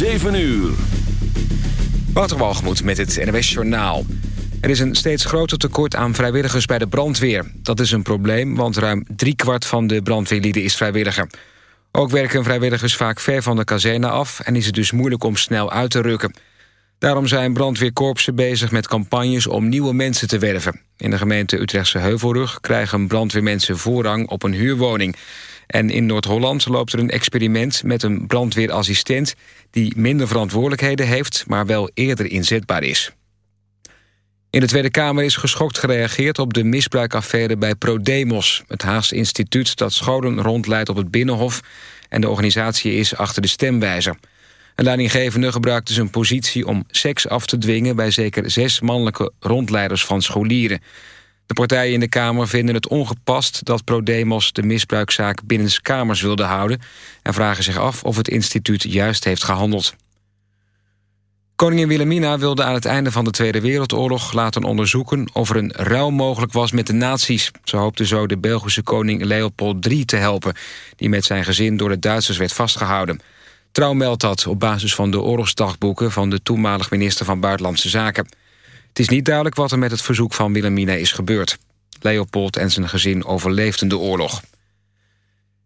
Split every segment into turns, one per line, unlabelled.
7 uur.
Wouter Walgemoed met het NWS Journaal. Er is een steeds groter tekort aan vrijwilligers bij de brandweer. Dat is een probleem, want ruim driekwart van de brandweerlieden is vrijwilliger. Ook werken vrijwilligers vaak ver van de kazerne af... en is het dus moeilijk om snel uit te rukken. Daarom zijn brandweerkorpsen bezig met campagnes om nieuwe mensen te werven. In de gemeente Utrechtse Heuvelrug krijgen brandweermensen voorrang op een huurwoning. En in Noord-Holland loopt er een experiment met een brandweerassistent... die minder verantwoordelijkheden heeft, maar wel eerder inzetbaar is. In de Tweede Kamer is geschokt gereageerd op de misbruikaffaire bij ProDemos... het Haagse instituut dat scholen rondleidt op het Binnenhof... en de organisatie is achter de stemwijzer. Een leidinggevende gebruikte zijn positie om seks af te dwingen... bij zeker zes mannelijke rondleiders van scholieren. De partijen in de Kamer vinden het ongepast dat ProDemos... de misbruikzaak binnen kamers wilde houden... en vragen zich af of het instituut juist heeft gehandeld. Koningin Wilhelmina wilde aan het einde van de Tweede Wereldoorlog laten onderzoeken of er een ruil mogelijk was met de nazi's. Ze hoopte zo de Belgische koning Leopold III te helpen, die met zijn gezin door de Duitsers werd vastgehouden. Trouw meldt dat op basis van de oorlogsdagboeken van de toenmalig minister van Buitenlandse Zaken. Het is niet duidelijk wat er met het verzoek van Wilhelmina is gebeurd. Leopold en zijn gezin overleefden de oorlog.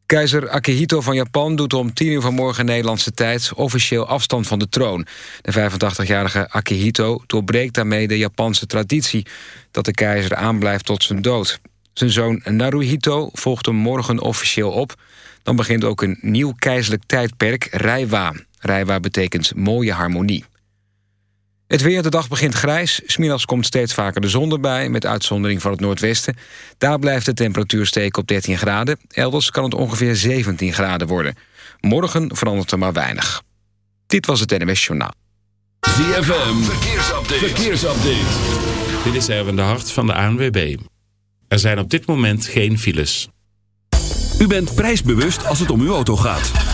Keizer Akihito van Japan doet om 10 uur vanmorgen Nederlandse tijd officieel afstand van de troon. De 85-jarige Akihito doorbreekt daarmee de Japanse traditie dat de keizer aanblijft tot zijn dood. Zijn zoon Naruhito volgt hem morgen officieel op. Dan begint ook een nieuw keizerlijk tijdperk, Reiwa. Reiwa betekent mooie harmonie. Het weer, de dag begint grijs. Smiddags komt steeds vaker de zon erbij, met uitzondering van het noordwesten. Daar blijft de temperatuur steken op 13 graden. Elders kan het ongeveer 17 graden worden. Morgen verandert er maar weinig. Dit was het NMS Journaal.
ZFM, verkeersupdate. verkeersupdate.
Dit is Erwin de Hart van de ANWB. Er zijn op dit moment geen files.
U bent prijsbewust als het om uw auto gaat.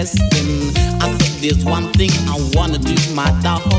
interesting. I said there's one thing I wanna do, my
dog.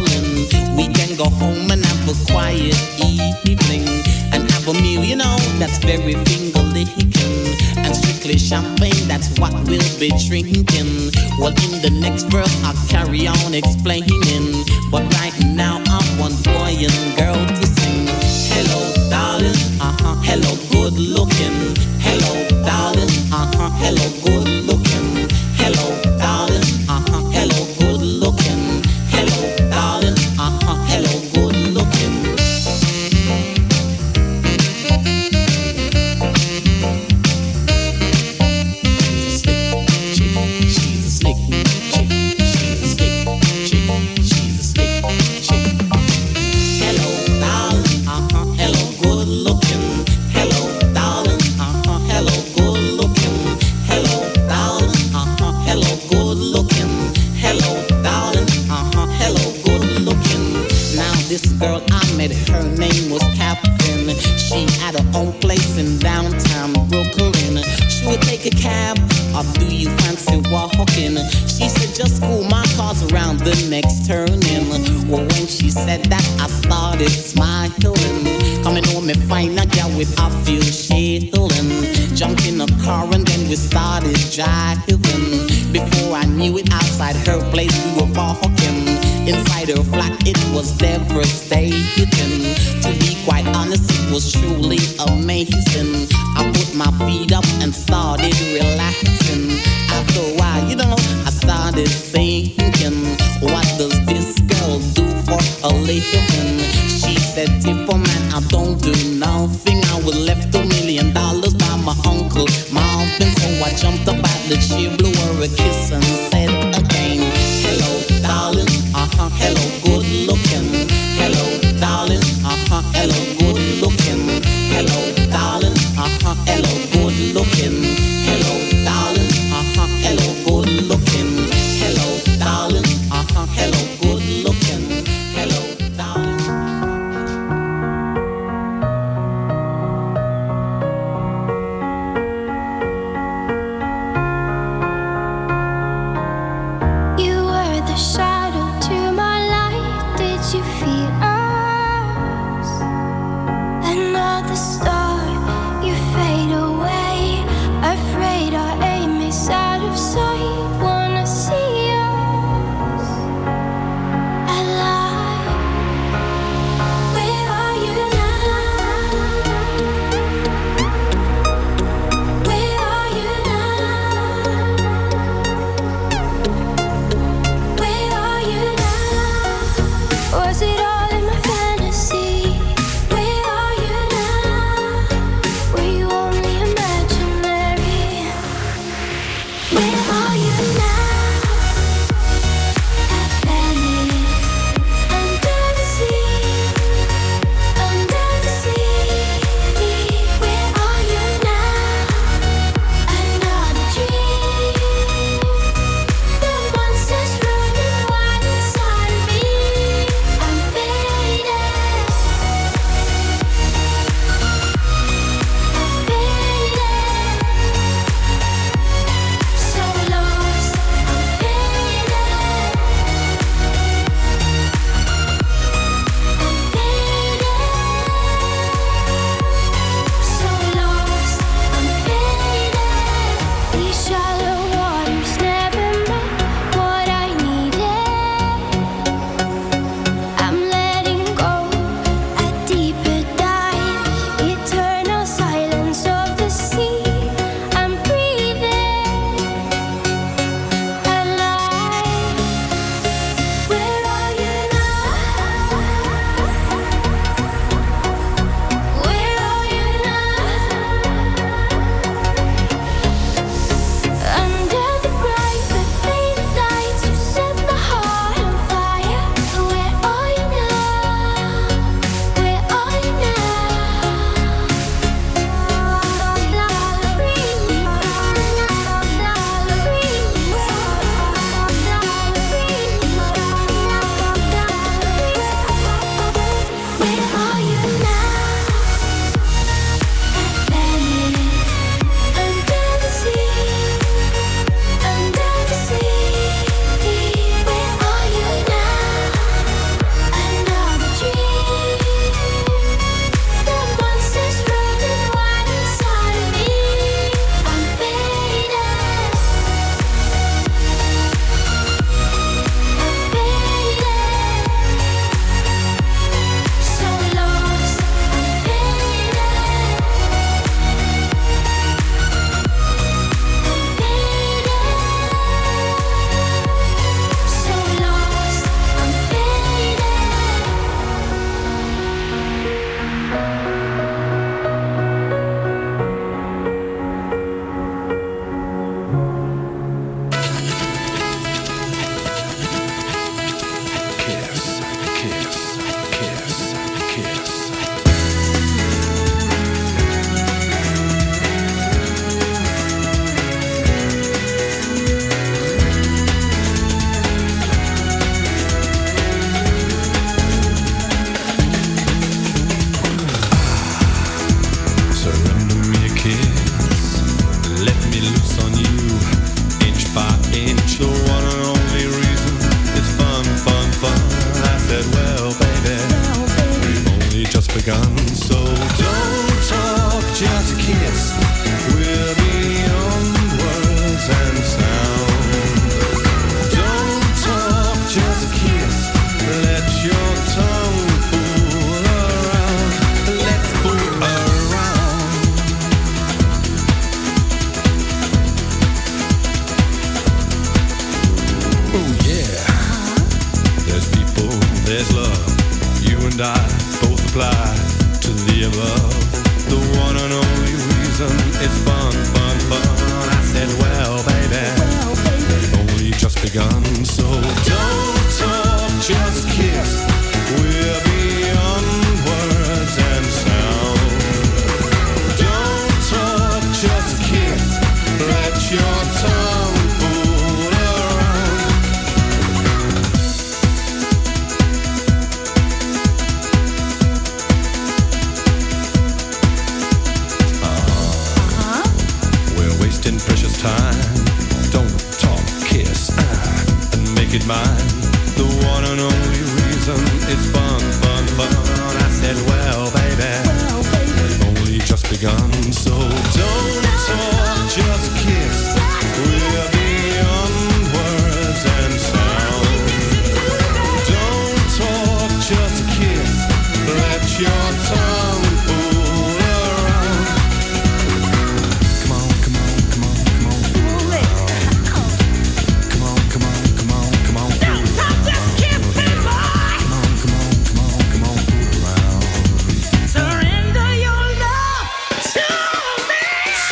begun.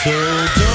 killed.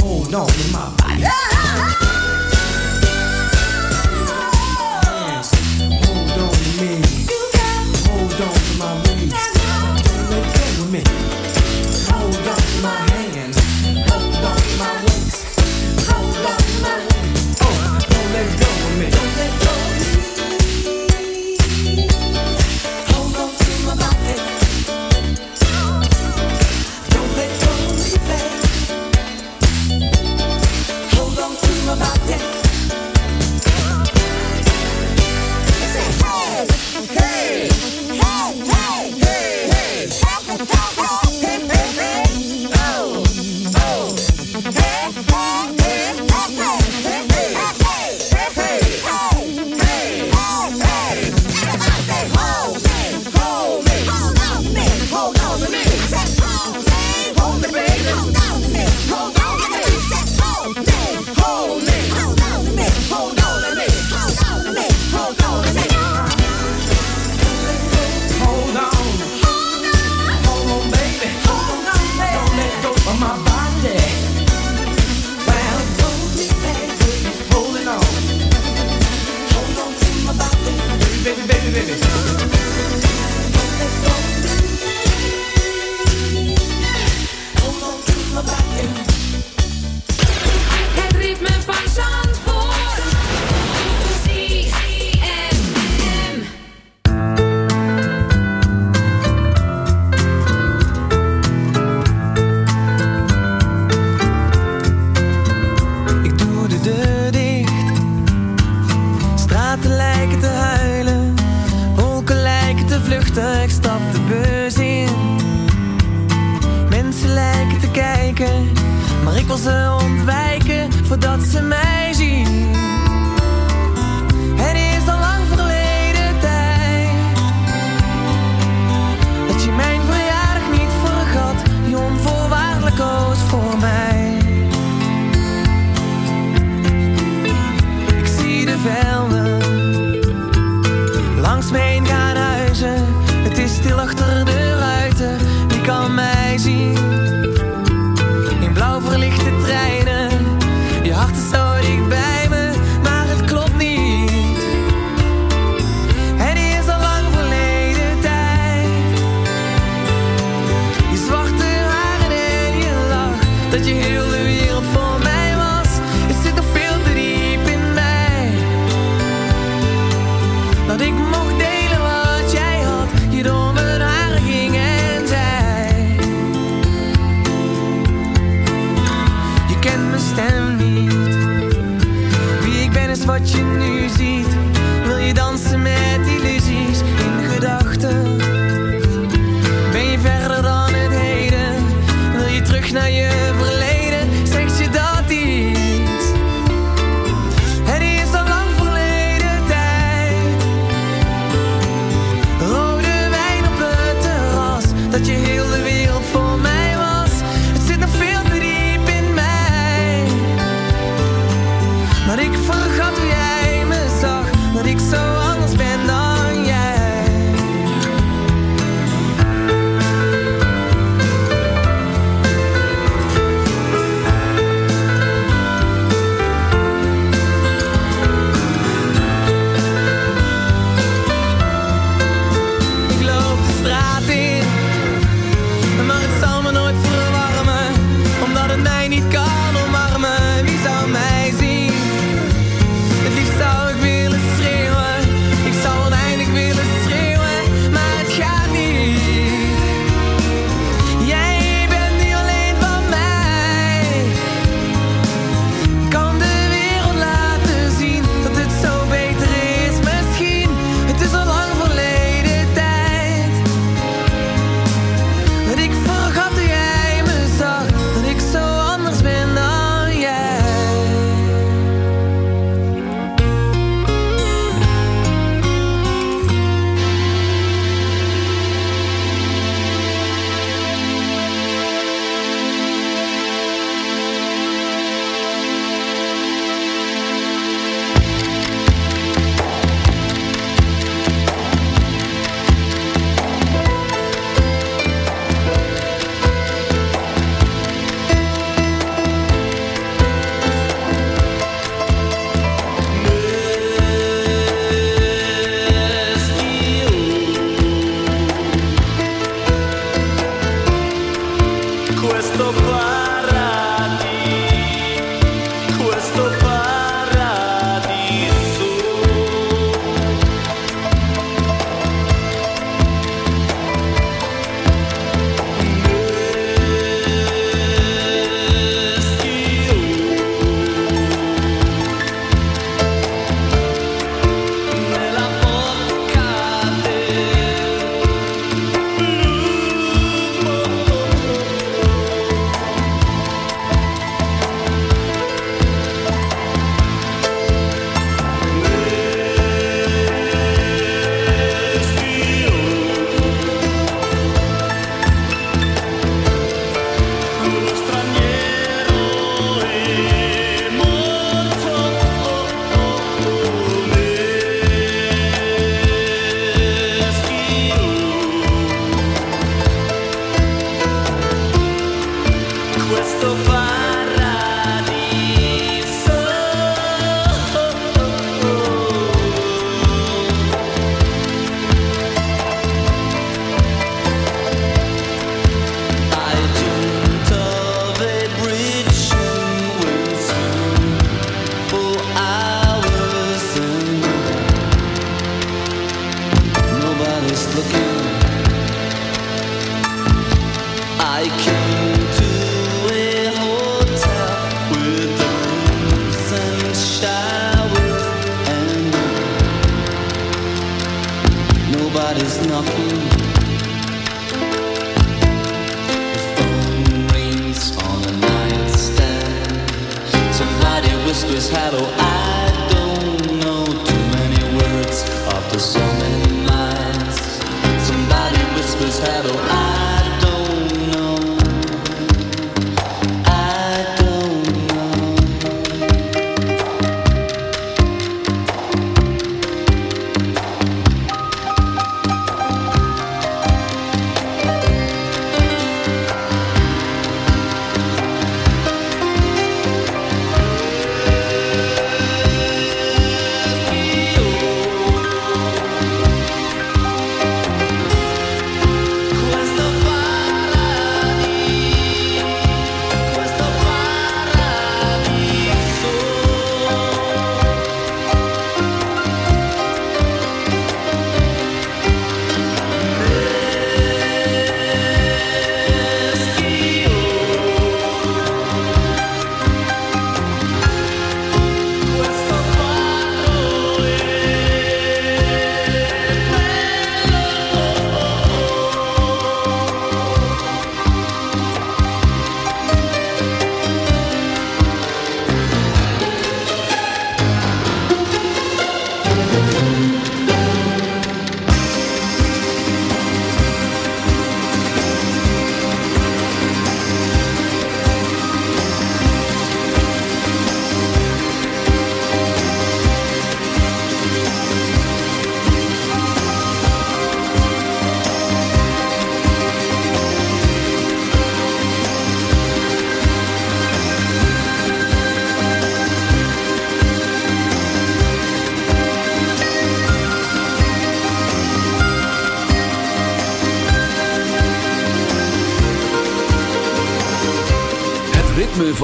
hold on in my body.
ze ontwijken voordat ze mij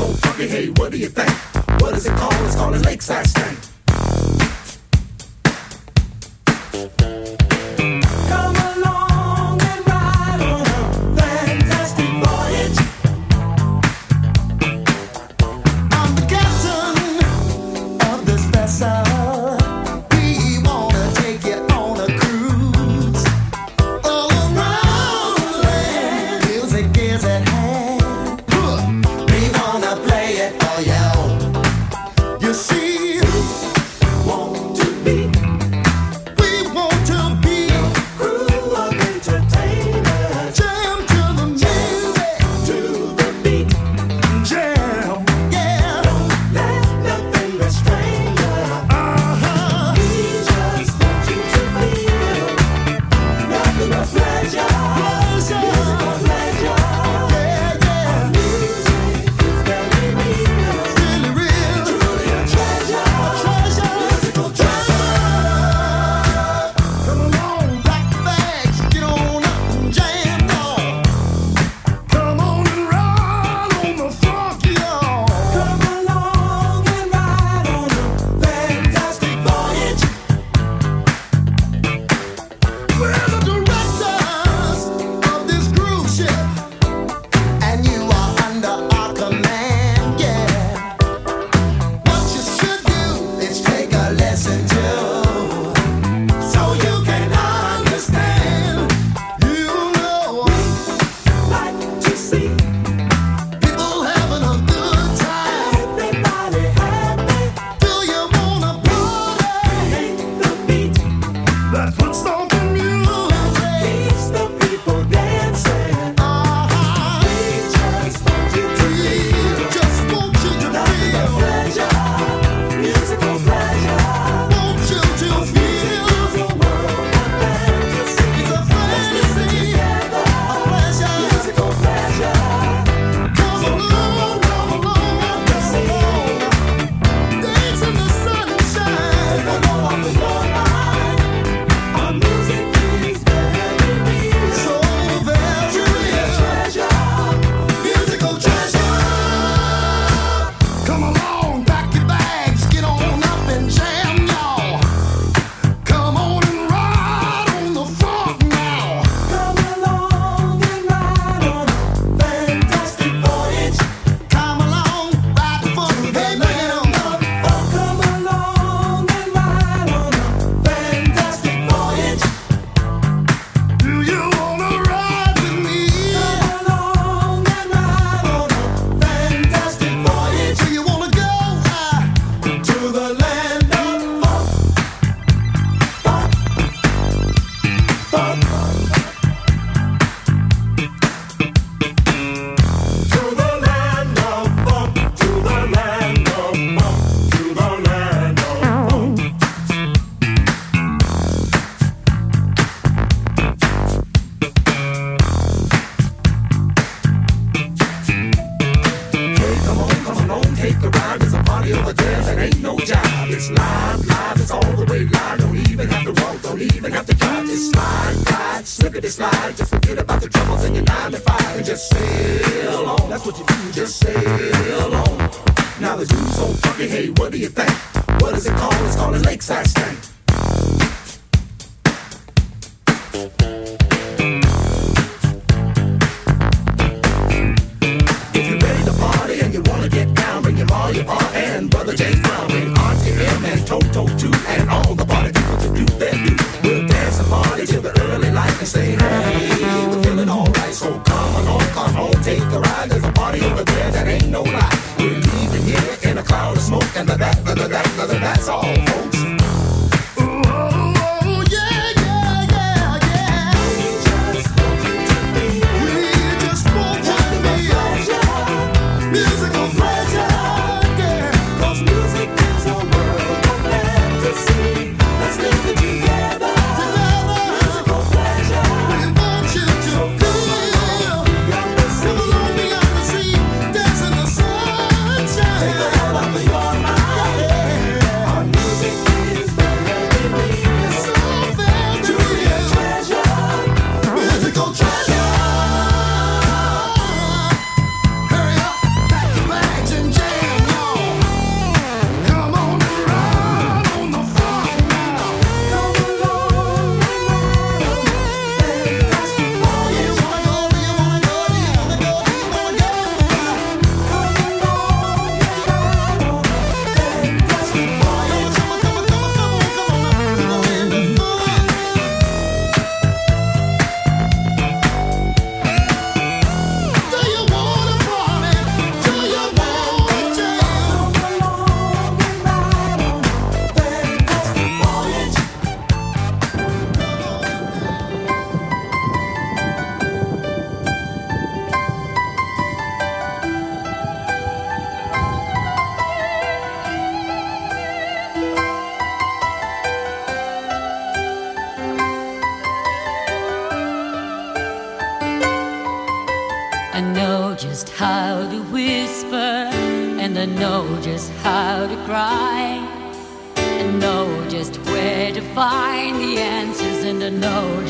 so funky. Hey, what do you think? What is it called? It's called a lakeside stank.
the so funky. Hey, what do you think? What is it called? It's called a lakeside stank. and the that, and the that, and the that's all.
Know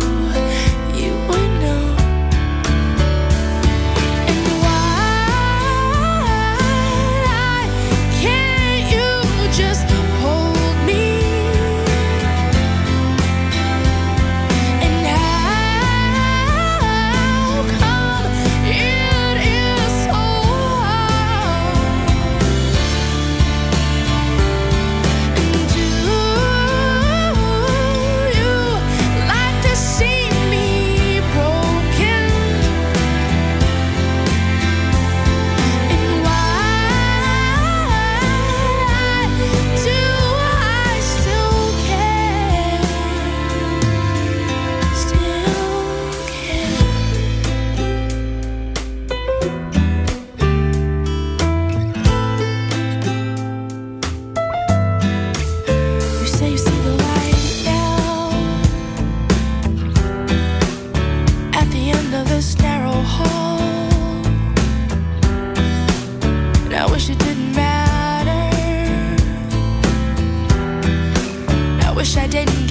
tragedy.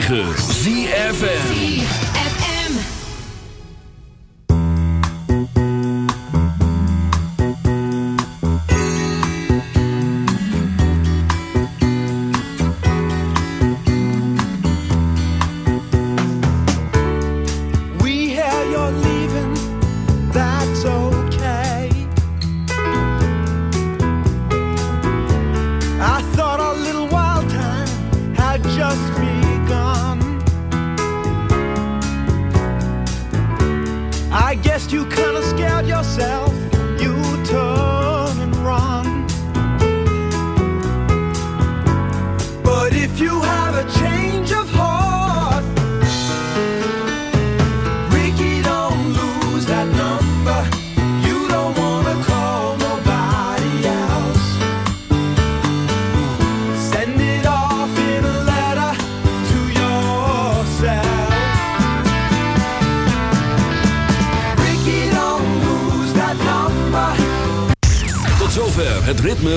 106.9